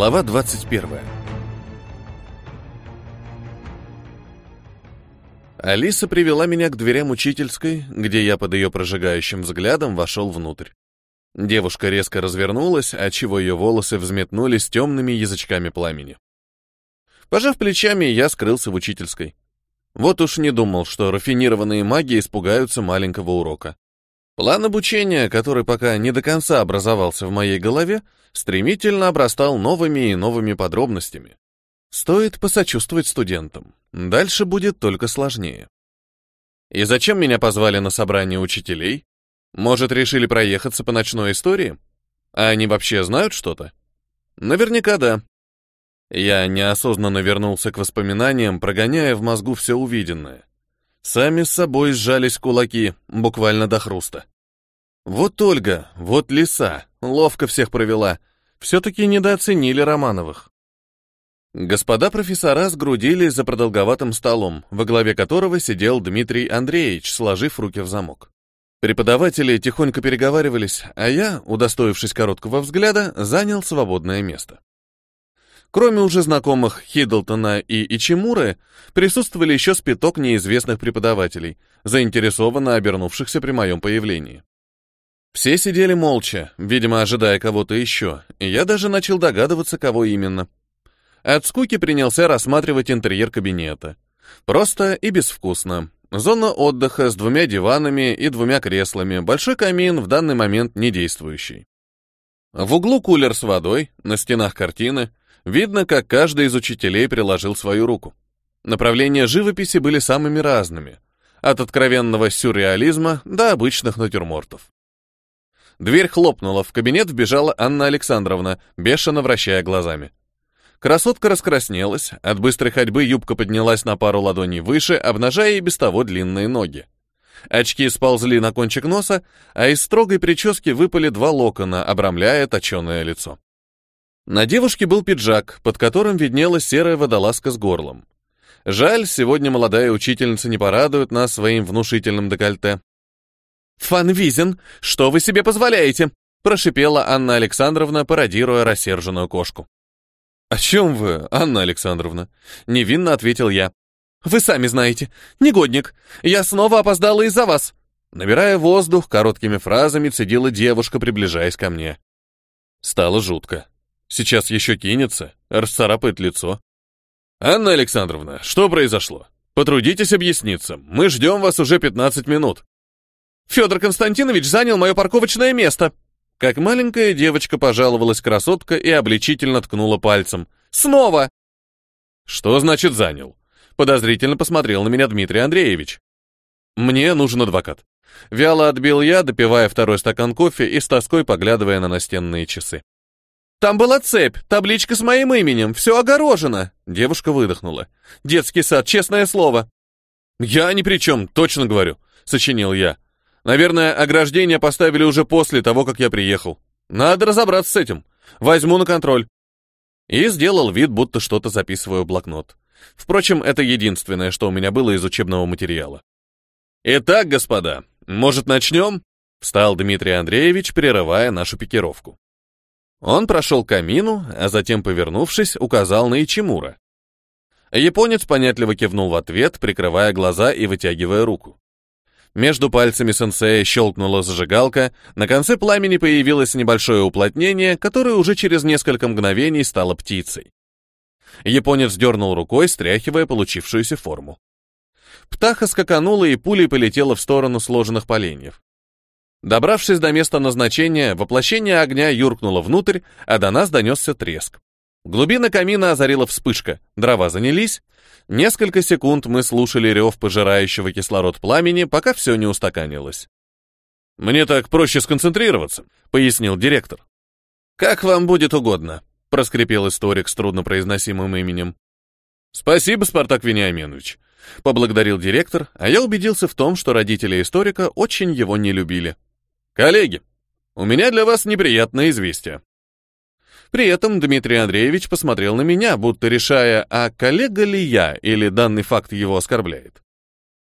Глава 21. Алиса привела меня к дверям учительской, где я под ее прожигающим взглядом вошел внутрь. Девушка резко развернулась, отчего ее волосы взметнулись темными язычками пламени. Пожав плечами, я скрылся в учительской. Вот уж не думал, что рафинированные маги испугаются маленького урока. План обучения, который пока не до конца образовался в моей голове, стремительно обрастал новыми и новыми подробностями. Стоит посочувствовать студентам. Дальше будет только сложнее. И зачем меня позвали на собрание учителей? Может, решили проехаться по ночной истории? А они вообще знают что-то? Наверняка да. Я неосознанно вернулся к воспоминаниям, прогоняя в мозгу все увиденное. Сами с собой сжались кулаки, буквально до хруста. Вот Ольга, вот Лиса, ловко всех провела. Все-таки недооценили Романовых. Господа профессора сгрудились за продолговатым столом, во главе которого сидел Дмитрий Андреевич, сложив руки в замок. Преподаватели тихонько переговаривались, а я, удостоившись короткого взгляда, занял свободное место. Кроме уже знакомых Хиддлтона и Ичимуры, присутствовали еще спиток неизвестных преподавателей, заинтересованно обернувшихся при моем появлении. Все сидели молча, видимо, ожидая кого-то еще, и я даже начал догадываться, кого именно. От скуки принялся рассматривать интерьер кабинета. Просто и безвкусно. Зона отдыха с двумя диванами и двумя креслами, большой камин в данный момент не действующий. В углу кулер с водой, на стенах картины, Видно, как каждый из учителей приложил свою руку. Направления живописи были самыми разными, от откровенного сюрреализма до обычных натюрмортов. Дверь хлопнула, в кабинет вбежала Анна Александровна, бешено вращая глазами. Красотка раскраснелась, от быстрой ходьбы юбка поднялась на пару ладоней выше, обнажая и без того длинные ноги. Очки сползли на кончик носа, а из строгой прически выпали два локона, обрамляя точеное лицо. На девушке был пиджак, под которым виднелась серая водолазка с горлом. Жаль, сегодня молодая учительница не порадует нас своим внушительным декольте. «Фанвизин, что вы себе позволяете?» — прошипела Анна Александровна, пародируя рассерженную кошку. «О чем вы, Анна Александровна?» — невинно ответил я. «Вы сами знаете. Негодник. Я снова опоздала из-за вас». Набирая воздух, короткими фразами цедила девушка, приближаясь ко мне. Стало жутко. Сейчас еще кинется, расцарапает лицо. «Анна Александровна, что произошло? Потрудитесь объясниться. Мы ждем вас уже 15 минут». «Федор Константинович занял мое парковочное место!» Как маленькая девочка пожаловалась красотка и обличительно ткнула пальцем. «Снова!» «Что значит занял?» Подозрительно посмотрел на меня Дмитрий Андреевич. «Мне нужен адвокат». Вяло отбил я, допивая второй стакан кофе и с тоской поглядывая на настенные часы. Там была цепь, табличка с моим именем, все огорожено. Девушка выдохнула. Детский сад, честное слово. Я ни при чем, точно говорю, сочинил я. Наверное, ограждение поставили уже после того, как я приехал. Надо разобраться с этим. Возьму на контроль. И сделал вид, будто что-то записываю в блокнот. Впрочем, это единственное, что у меня было из учебного материала. Итак, господа, может, начнем? Встал Дмитрий Андреевич, прерывая нашу пикировку. Он прошел к камину, а затем, повернувшись, указал на Ичимура. Японец понятливо кивнул в ответ, прикрывая глаза и вытягивая руку. Между пальцами сенсея щелкнула зажигалка, на конце пламени появилось небольшое уплотнение, которое уже через несколько мгновений стало птицей. Японец дернул рукой, стряхивая получившуюся форму. Птаха скаканула и пулей полетела в сторону сложенных поленьев. Добравшись до места назначения, воплощение огня юркнуло внутрь, а до нас донесся треск. Глубина камина озарила вспышка, дрова занялись. Несколько секунд мы слушали рев пожирающего кислород пламени, пока все не устаканилось. «Мне так проще сконцентрироваться», — пояснил директор. «Как вам будет угодно», — проскрипел историк с труднопроизносимым именем. «Спасибо, Спартак Вениаминович», — поблагодарил директор, а я убедился в том, что родители историка очень его не любили. Коллеги, у меня для вас неприятное известие. При этом Дмитрий Андреевич посмотрел на меня, будто решая, а коллега ли я или данный факт его оскорбляет.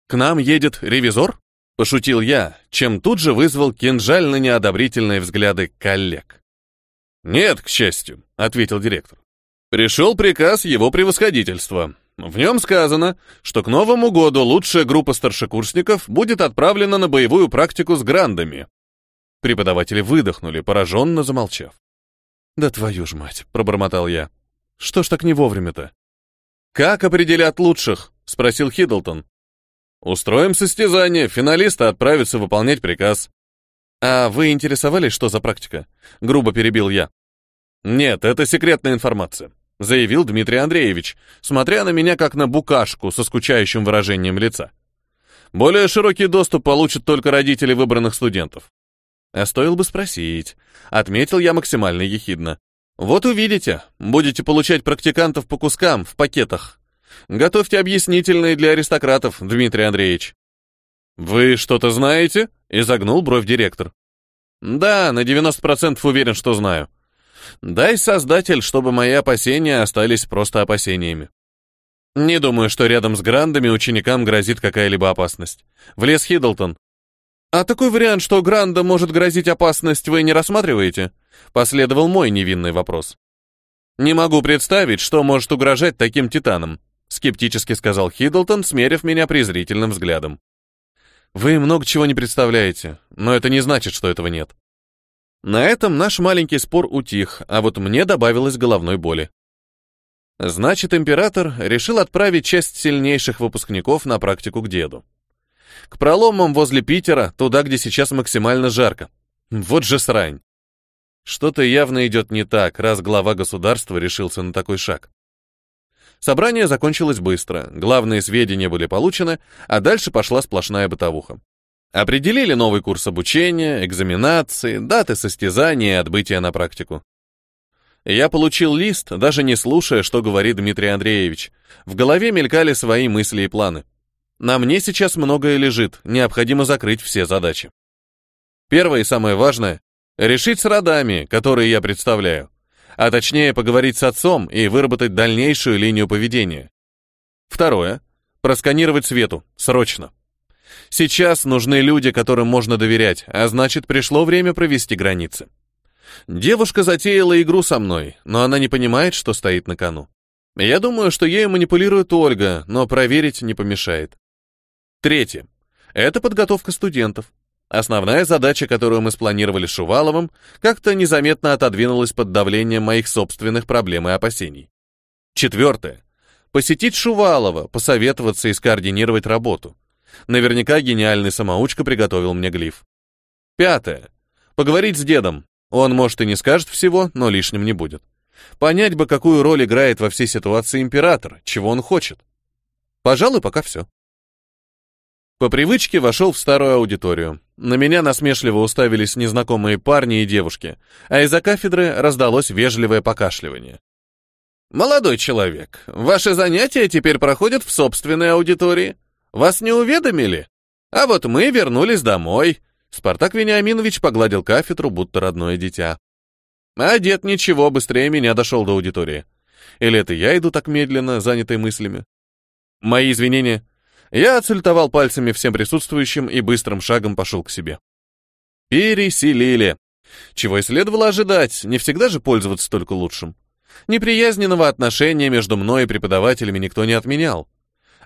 «К нам едет ревизор?» — пошутил я, чем тут же вызвал кинжально неодобрительные взгляды коллег. «Нет, к счастью», — ответил директор. «Пришел приказ его превосходительства. В нем сказано, что к Новому году лучшая группа старшекурсников будет отправлена на боевую практику с грандами». Преподаватели выдохнули, пораженно замолчав. «Да твою ж мать!» — пробормотал я. «Что ж так не вовремя-то?» «Как определят лучших?» — спросил Хиддлтон. «Устроим состязание, финалисты отправятся выполнять приказ». «А вы интересовались, что за практика?» — грубо перебил я. «Нет, это секретная информация», — заявил Дмитрий Андреевич, смотря на меня как на букашку со скучающим выражением лица. «Более широкий доступ получат только родители выбранных студентов». А стоило бы спросить. Отметил я максимально ехидно. Вот увидите, будете получать практикантов по кускам, в пакетах. Готовьте объяснительные для аристократов, Дмитрий Андреевич. Вы что-то знаете? Изогнул бровь директор. Да, на 90% уверен, что знаю. Дай создатель, чтобы мои опасения остались просто опасениями. Не думаю, что рядом с грандами ученикам грозит какая-либо опасность. Влез Хиддлтон. А такой вариант, что Гранда может грозить опасность, вы не рассматриваете? Последовал мой невинный вопрос. Не могу представить, что может угрожать таким титанам, скептически сказал Хиддлтон, смерив меня презрительным взглядом. Вы много чего не представляете, но это не значит, что этого нет. На этом наш маленький спор утих, а вот мне добавилось головной боли. Значит, император решил отправить часть сильнейших выпускников на практику к деду. К проломам возле Питера, туда, где сейчас максимально жарко. Вот же срань. Что-то явно идет не так, раз глава государства решился на такой шаг. Собрание закончилось быстро, главные сведения были получены, а дальше пошла сплошная бытовуха. Определили новый курс обучения, экзаменации, даты состязания и отбытия на практику. Я получил лист, даже не слушая, что говорит Дмитрий Андреевич. В голове мелькали свои мысли и планы. На мне сейчас многое лежит, необходимо закрыть все задачи. Первое и самое важное — решить с родами, которые я представляю, а точнее поговорить с отцом и выработать дальнейшую линию поведения. Второе — просканировать Свету, срочно. Сейчас нужны люди, которым можно доверять, а значит, пришло время провести границы. Девушка затеяла игру со мной, но она не понимает, что стоит на кону. Я думаю, что ею манипулирует Ольга, но проверить не помешает. Третье. Это подготовка студентов. Основная задача, которую мы спланировали с Шуваловым, как-то незаметно отодвинулась под давлением моих собственных проблем и опасений. Четвертое. Посетить Шувалова, посоветоваться и скоординировать работу. Наверняка гениальный самоучка приготовил мне глиф. Пятое. Поговорить с дедом. Он, может, и не скажет всего, но лишним не будет. Понять бы, какую роль играет во всей ситуации император, чего он хочет. Пожалуй, пока все. По привычке вошел в старую аудиторию. На меня насмешливо уставились незнакомые парни и девушки, а из-за кафедры раздалось вежливое покашливание. «Молодой человек, ваши занятия теперь проходят в собственной аудитории. Вас не уведомили? А вот мы вернулись домой». Спартак Вениаминович погладил кафедру, будто родное дитя. А дед ничего, быстрее меня дошел до аудитории. Или это я иду так медленно, занятый мыслями? Мои извинения. Я отсультовал пальцами всем присутствующим и быстрым шагом пошел к себе. Переселили. Чего и следовало ожидать, не всегда же пользоваться только лучшим. Неприязненного отношения между мной и преподавателями никто не отменял.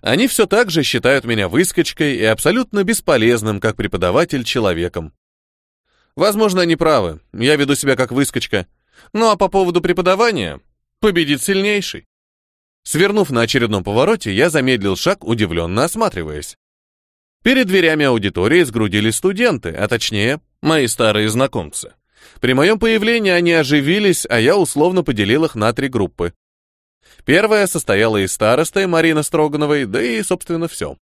Они все так же считают меня выскочкой и абсолютно бесполезным, как преподаватель, человеком. Возможно, они правы, я веду себя как выскочка. Ну а по поводу преподавания, победит сильнейший. Свернув на очередном повороте, я замедлил шаг, удивленно осматриваясь. Перед дверями аудитории сгрудились студенты, а точнее, мои старые знакомцы. При моем появлении они оживились, а я условно поделил их на три группы. Первая состояла из старосты Марины Строгановой, да и, собственно, все.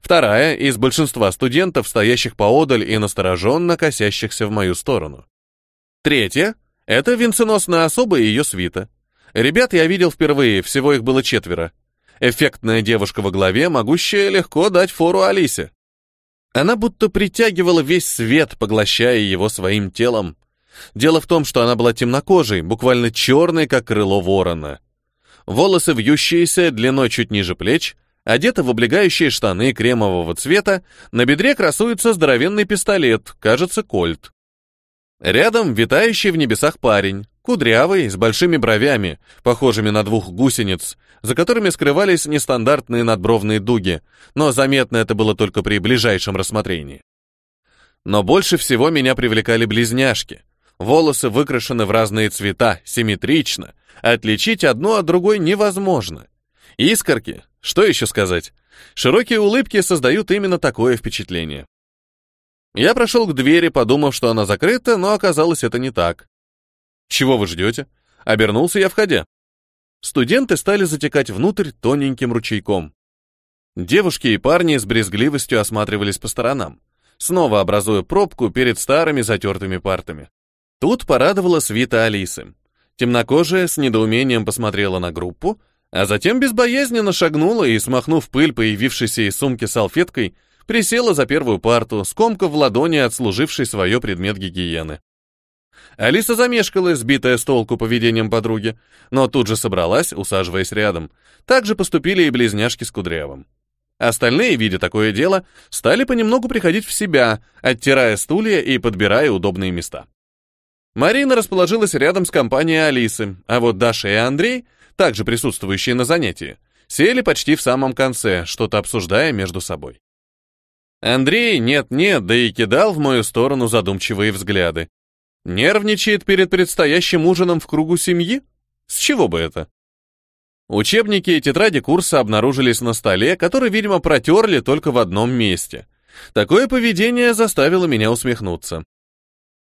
Вторая — из большинства студентов, стоящих поодаль и настороженно косящихся в мою сторону. Третья — это венценосная особа и ее свита. Ребят я видел впервые, всего их было четверо. Эффектная девушка во главе, могущая легко дать фору Алисе. Она будто притягивала весь свет, поглощая его своим телом. Дело в том, что она была темнокожей, буквально черной, как крыло ворона. Волосы вьющиеся, длиной чуть ниже плеч, одета в облегающие штаны кремового цвета, на бедре красуется здоровенный пистолет, кажется, кольт. Рядом витающий в небесах парень, Кудрявый, с большими бровями, похожими на двух гусениц, за которыми скрывались нестандартные надбровные дуги, но заметно это было только при ближайшем рассмотрении. Но больше всего меня привлекали близняшки. Волосы выкрашены в разные цвета, симметрично. Отличить одну от другой невозможно. Искорки, что еще сказать? Широкие улыбки создают именно такое впечатление. Я прошел к двери, подумав, что она закрыта, но оказалось это не так. «Чего вы ждете?» Обернулся я, входя. Студенты стали затекать внутрь тоненьким ручейком. Девушки и парни с брезгливостью осматривались по сторонам, снова образуя пробку перед старыми затертыми партами. Тут порадовала свита Алисы. Темнокожая с недоумением посмотрела на группу, а затем безбоязненно шагнула и, смахнув пыль, появившейся из сумки салфеткой, присела за первую парту, скомкав в ладони отслуживший свое предмет гигиены. Алиса замешкалась, сбитая с толку поведением подруги, но тут же собралась, усаживаясь рядом. Так же поступили и близняшки с Кудрявым. Остальные, видя такое дело, стали понемногу приходить в себя, оттирая стулья и подбирая удобные места. Марина расположилась рядом с компанией Алисы, а вот Даша и Андрей, также присутствующие на занятии, сели почти в самом конце, что-то обсуждая между собой. Андрей нет-нет, да и кидал в мою сторону задумчивые взгляды. Нервничает перед предстоящим ужином в кругу семьи? С чего бы это? Учебники и тетради курса обнаружились на столе, который, видимо, протерли только в одном месте. Такое поведение заставило меня усмехнуться.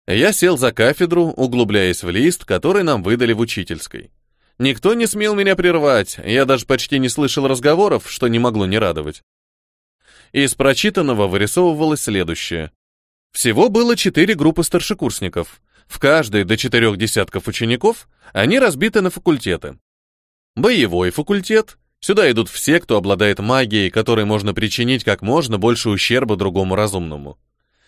Я сел за кафедру, углубляясь в лист, который нам выдали в учительской. Никто не смел меня прервать, я даже почти не слышал разговоров, что не могло не радовать. Из прочитанного вырисовывалось следующее. Всего было четыре группы старшекурсников. В каждой до четырех десятков учеников они разбиты на факультеты. Боевой факультет. Сюда идут все, кто обладает магией, которой можно причинить как можно больше ущерба другому разумному.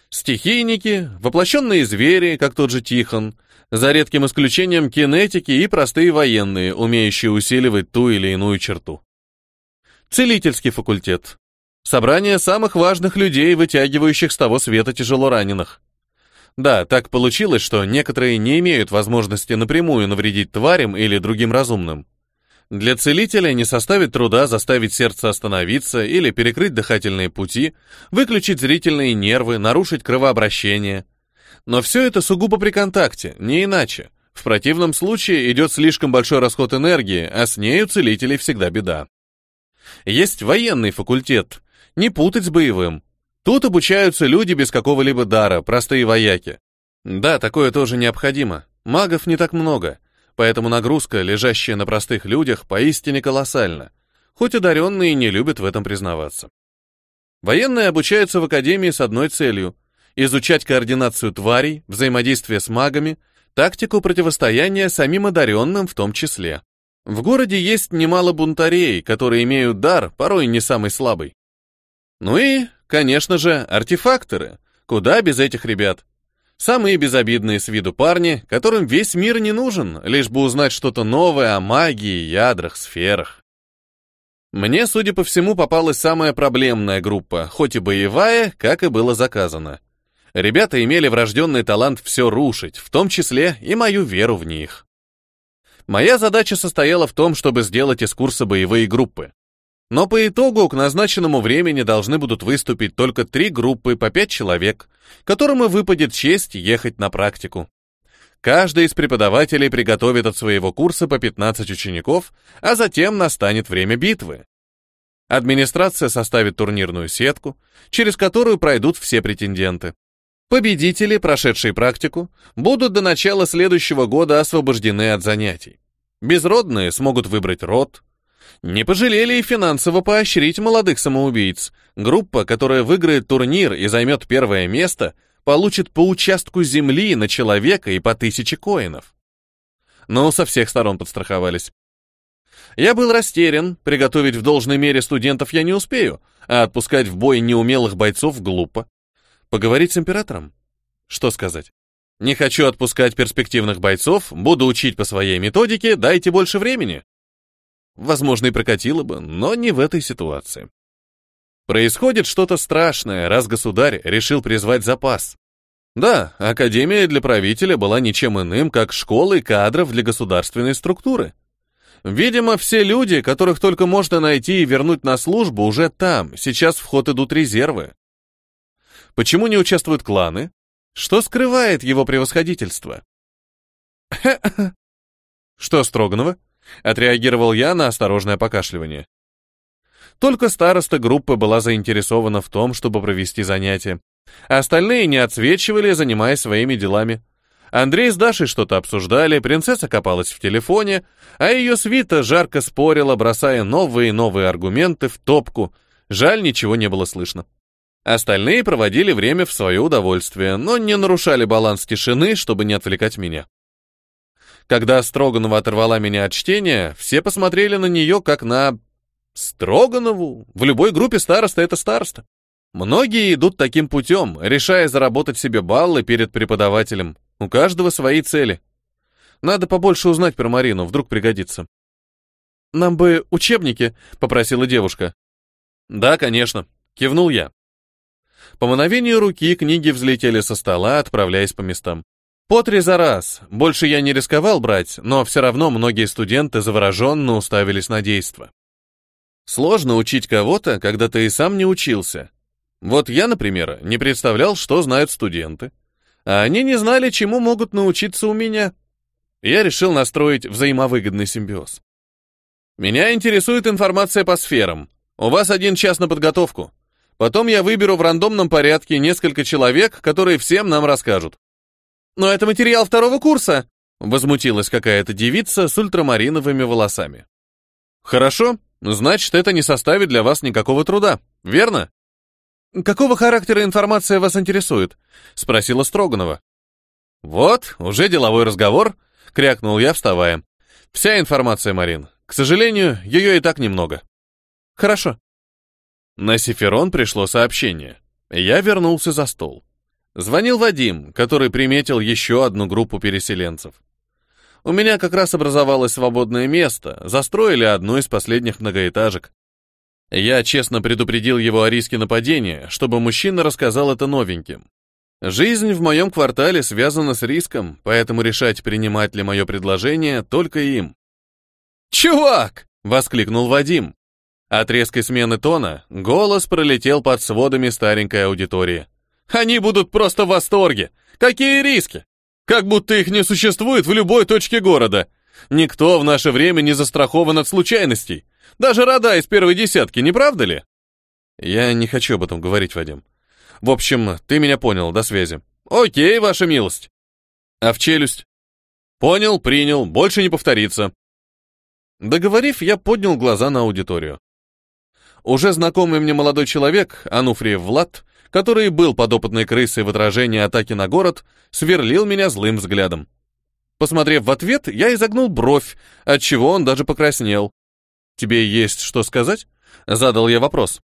Стихийники, воплощенные звери, как тот же Тихон, за редким исключением кинетики и простые военные, умеющие усиливать ту или иную черту. Целительский факультет. Собрание самых важных людей, вытягивающих с того света тяжело раненых. Да, так получилось, что некоторые не имеют возможности напрямую навредить тварям или другим разумным. Для целителя не составит труда заставить сердце остановиться или перекрыть дыхательные пути, выключить зрительные нервы, нарушить кровообращение. Но все это сугубо при контакте, не иначе. В противном случае идет слишком большой расход энергии, а с ней у целителей всегда беда. Есть военный факультет, не путать с боевым. Тут обучаются люди без какого-либо дара, простые вояки. Да, такое тоже необходимо. Магов не так много, поэтому нагрузка, лежащая на простых людях, поистине колоссальна, хоть одаренные не любят в этом признаваться. Военные обучаются в академии с одной целью — изучать координацию тварей, взаимодействие с магами, тактику противостояния самим одаренным в том числе. В городе есть немало бунтарей, которые имеют дар, порой не самый слабый. Ну и, конечно же, артефакторы. Куда без этих ребят? Самые безобидные с виду парни, которым весь мир не нужен, лишь бы узнать что-то новое о магии, ядрах, сферах. Мне, судя по всему, попалась самая проблемная группа, хоть и боевая, как и было заказано. Ребята имели врожденный талант все рушить, в том числе и мою веру в них. Моя задача состояла в том, чтобы сделать из курса боевые группы. Но по итогу к назначенному времени должны будут выступить только три группы по пять человек, которым и выпадет честь ехать на практику. Каждый из преподавателей приготовит от своего курса по 15 учеников, а затем настанет время битвы. Администрация составит турнирную сетку, через которую пройдут все претенденты. Победители, прошедшие практику, будут до начала следующего года освобождены от занятий. Безродные смогут выбрать род, не пожалели и финансово поощрить молодых самоубийц. Группа, которая выиграет турнир и займет первое место, получит по участку земли на человека и по тысяче коинов. Но со всех сторон подстраховались. Я был растерян, приготовить в должной мере студентов я не успею, а отпускать в бой неумелых бойцов глупо. Поговорить с императором? Что сказать? Не хочу отпускать перспективных бойцов, буду учить по своей методике, дайте больше времени. Возможно, и прокатило бы, но не в этой ситуации. Происходит что-то страшное, раз государь решил призвать запас. Да, Академия для правителя была ничем иным, как школой кадров для государственной структуры. Видимо, все люди, которых только можно найти и вернуть на службу, уже там, сейчас в ход идут резервы. Почему не участвуют кланы? Что скрывает его превосходительство? Что Строганова? Отреагировал я на осторожное покашливание. Только староста группы была заинтересована в том, чтобы провести занятия. Остальные не отсвечивали, занимаясь своими делами. Андрей с Дашей что-то обсуждали, принцесса копалась в телефоне, а ее свита жарко спорила, бросая новые и новые аргументы в топку. Жаль, ничего не было слышно. Остальные проводили время в свое удовольствие, но не нарушали баланс тишины, чтобы не отвлекать меня. Когда Строганова оторвала меня от чтения, все посмотрели на нее как на... Строганову? В любой группе староста — это староста. Многие идут таким путем, решая заработать себе баллы перед преподавателем. У каждого свои цели. Надо побольше узнать про Марину, вдруг пригодится. «Нам бы учебники», — попросила девушка. «Да, конечно», — кивнул я. По мановению руки книги взлетели со стола, отправляясь по местам. По три за раз. Больше я не рисковал брать, но все равно многие студенты завороженно уставились на действо. Сложно учить кого-то, когда ты и сам не учился. Вот я, например, не представлял, что знают студенты. А они не знали, чему могут научиться у меня. Я решил настроить взаимовыгодный симбиоз. Меня интересует информация по сферам. У вас один час на подготовку. Потом я выберу в рандомном порядке несколько человек, которые всем нам расскажут. «Но это материал второго курса!» — возмутилась какая-то девица с ультрамариновыми волосами. «Хорошо, значит, это не составит для вас никакого труда, верно?» «Какого характера информация вас интересует?» — спросила Строганова. «Вот, уже деловой разговор», — крякнул я, вставая. «Вся информация, Марин. К сожалению, ее и так немного». «Хорошо». На Сиферон пришло сообщение. Я вернулся за стол. Звонил Вадим, который приметил еще одну группу переселенцев. У меня как раз образовалось свободное место, застроили одну из последних многоэтажек. Я честно предупредил его о риске нападения, чтобы мужчина рассказал это новеньким. Жизнь в моем квартале связана с риском, поэтому решать, принимать ли мое предложение, только им. «Чувак!» — воскликнул Вадим. От резкой смены тона голос пролетел под сводами старенькой аудитории. Они будут просто в восторге. Какие риски? Как будто их не существует в любой точке города. Никто в наше время не застрахован от случайностей. Даже рода из первой десятки, не правда ли? Я не хочу об этом говорить, Вадим. В общем, ты меня понял, до связи. Окей, ваша милость. А в челюсть? Понял, принял, больше не повторится. Договорив, я поднял глаза на аудиторию. Уже знакомый мне молодой человек, Ануфриев Влад, который был подопытной крысой в отражении атаки на город, сверлил меня злым взглядом. Посмотрев в ответ, я изогнул бровь, отчего он даже покраснел. «Тебе есть что сказать?» — задал я вопрос.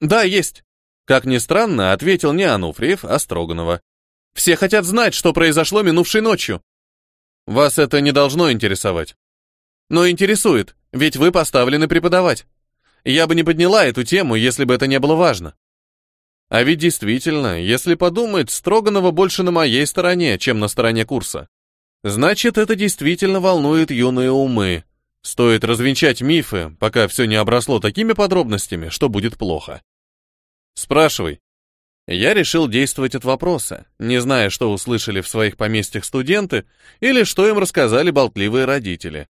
«Да, есть». Как ни странно, ответил не Ануфриев, а Строганова. «Все хотят знать, что произошло минувшей ночью». «Вас это не должно интересовать». «Но интересует, ведь вы поставлены преподавать. Я бы не подняла эту тему, если бы это не было важно». А ведь действительно, если подумать, Строганова больше на моей стороне, чем на стороне курса. Значит, это действительно волнует юные умы. Стоит развенчать мифы, пока все не обросло такими подробностями, что будет плохо. Спрашивай. Я решил действовать от вопроса, не зная, что услышали в своих поместьях студенты или что им рассказали болтливые родители.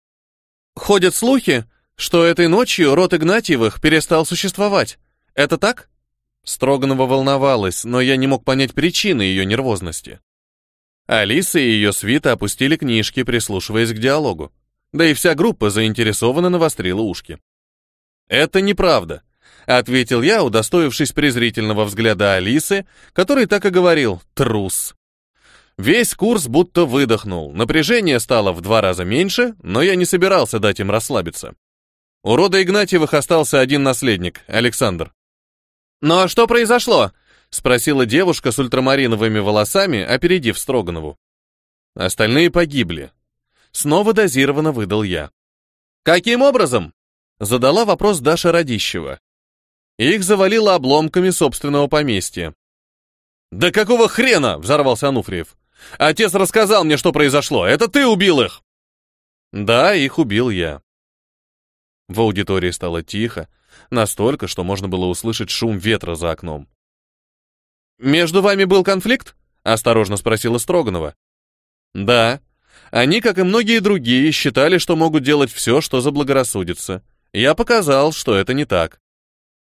Ходят слухи, что этой ночью род Игнатьевых перестал существовать. Это так? Строганова волновалась, но я не мог понять причины ее нервозности. Алиса и ее свита опустили книжки, прислушиваясь к диалогу. Да и вся группа заинтересованно навострила ушки. «Это неправда», — ответил я, удостоившись презрительного взгляда Алисы, который так и говорил «трус». Весь курс будто выдохнул, напряжение стало в два раза меньше, но я не собирался дать им расслабиться. У рода Игнатьевых остался один наследник, Александр. «Ну а что произошло?» — спросила девушка с ультрамариновыми волосами, опередив Строганову. Остальные погибли. Снова дозированно выдал я. «Каким образом?» — задала вопрос Даша Радищева. Их завалило обломками собственного поместья. «Да какого хрена?» — взорвался Ануфриев. «Отец рассказал мне, что произошло. Это ты убил их!» «Да, их убил я». В аудитории стало тихо, настолько, что можно было услышать шум ветра за окном. «Между вами был конфликт?» — осторожно спросила Строганова. «Да. Они, как и многие другие, считали, что могут делать все, что заблагорассудится. Я показал, что это не так».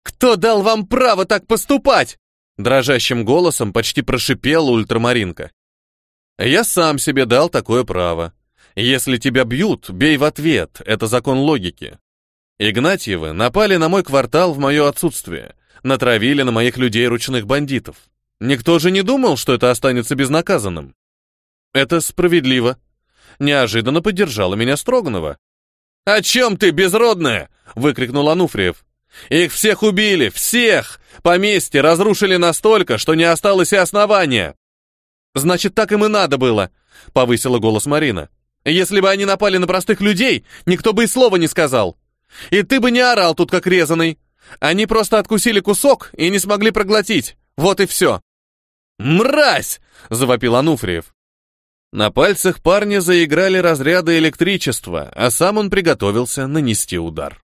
«Кто дал вам право так поступать?» Дрожащим голосом почти прошипела ультрамаринка. «Я сам себе дал такое право. Если тебя бьют, бей в ответ, это закон логики. Игнатьевы напали на мой квартал в мое отсутствие, натравили на моих людей ручных бандитов. Никто же не думал, что это останется безнаказанным. Это справедливо. Неожиданно поддержала меня Строганова. «О чем ты, безродная?» — выкрикнул Ануфриев. «Их всех убили, всех! Поместье разрушили настолько, что не осталось и основания!» «Значит, так им и надо было», — повысила голос Марина. «Если бы они напали на простых людей, никто бы и слова не сказал. И ты бы не орал тут, как резаный. Они просто откусили кусок и не смогли проглотить. Вот и все». «Мразь!» — завопил Ануфриев. На пальцах парня заиграли разряды электричества, а сам он приготовился нанести удар.